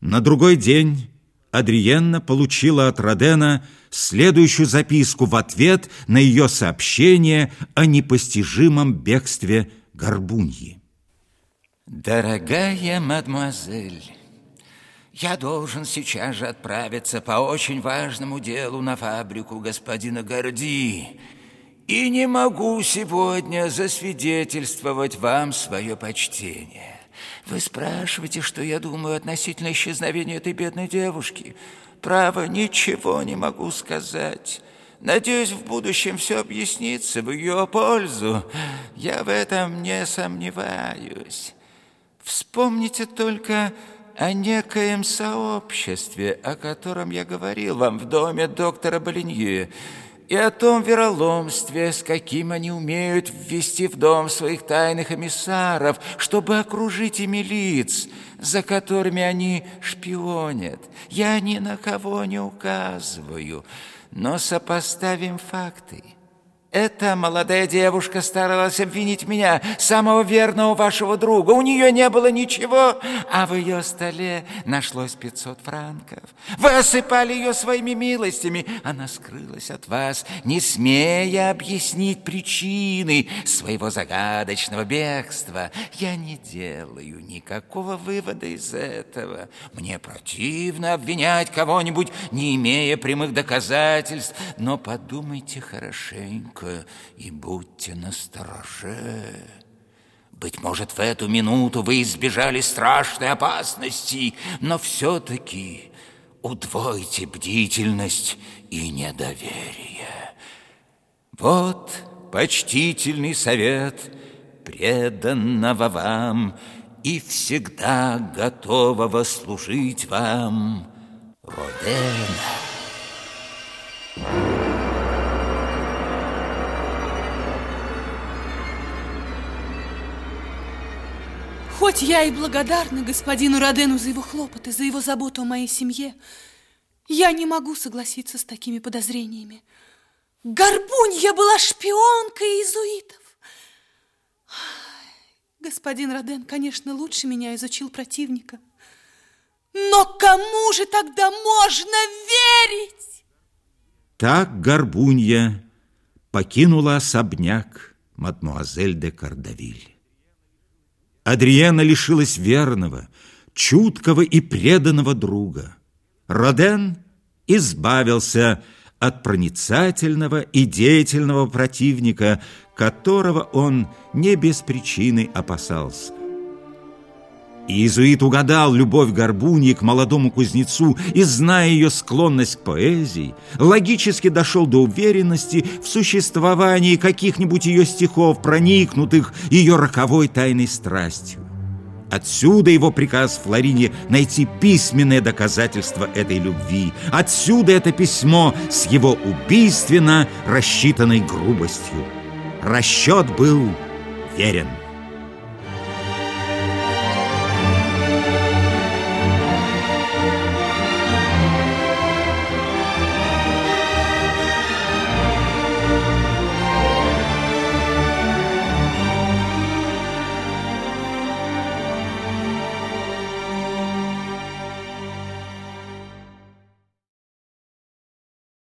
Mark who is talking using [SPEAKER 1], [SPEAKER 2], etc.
[SPEAKER 1] На другой день Адриенна получила от Родена следующую записку в ответ на ее сообщение о непостижимом бегстве Горбуньи.
[SPEAKER 2] Дорогая мадемуазель, я должен сейчас же отправиться по очень важному делу на фабрику господина Горди и не могу сегодня засвидетельствовать вам свое почтение. Вы спрашиваете, что я думаю относительно исчезновения этой бедной девушки. Право, ничего не могу сказать. Надеюсь, в будущем все объяснится в ее пользу. Я в этом не сомневаюсь. Вспомните только о некоем сообществе, о котором я говорил вам в доме доктора Болинье и о том вероломстве, с каким они умеют ввести в дом своих тайных эмиссаров, чтобы окружить ими лиц, за которыми они шпионят. Я ни на кого не указываю, но сопоставим факты – эта молодая девушка старалась обвинить меня, самого верного вашего друга. У нее не было ничего, а в ее столе нашлось 500 франков. Вы осыпали ее своими милостями. Она скрылась от вас, не смея объяснить причины своего загадочного бегства. Я не делаю никакого вывода из этого. Мне противно обвинять кого-нибудь, не имея прямых доказательств. Но подумайте хорошенько крепко и будьте настороже. Быть может, в эту минуту вы избежали страшной опасности, но все-таки удвойте бдительность и недоверие. Вот почтительный совет преданного вам и всегда готового служить вам Родена.
[SPEAKER 3] Хоть я и благодарна господину Родену за его хлопоты, за его заботу о моей семье, я не могу согласиться с такими подозрениями. Горбунья была шпионкой иезуитов. Господин Роден, конечно, лучше меня изучил противника. Но кому же тогда можно верить?
[SPEAKER 1] Так Горбунья покинула особняк мадмуазель де Кардавиль. Адриена лишилась верного, чуткого и преданного друга. Роден избавился от проницательного и деятельного противника, которого он не без причины опасался. Иезуит угадал любовь Горбуньи к молодому кузнецу и, зная ее склонность к поэзии, логически дошел до уверенности в существовании каких-нибудь ее стихов, проникнутых ее роковой тайной страстью. Отсюда его приказ Флорине найти письменное доказательство этой любви. Отсюда это письмо с его убийственно рассчитанной грубостью. Расчет был верен.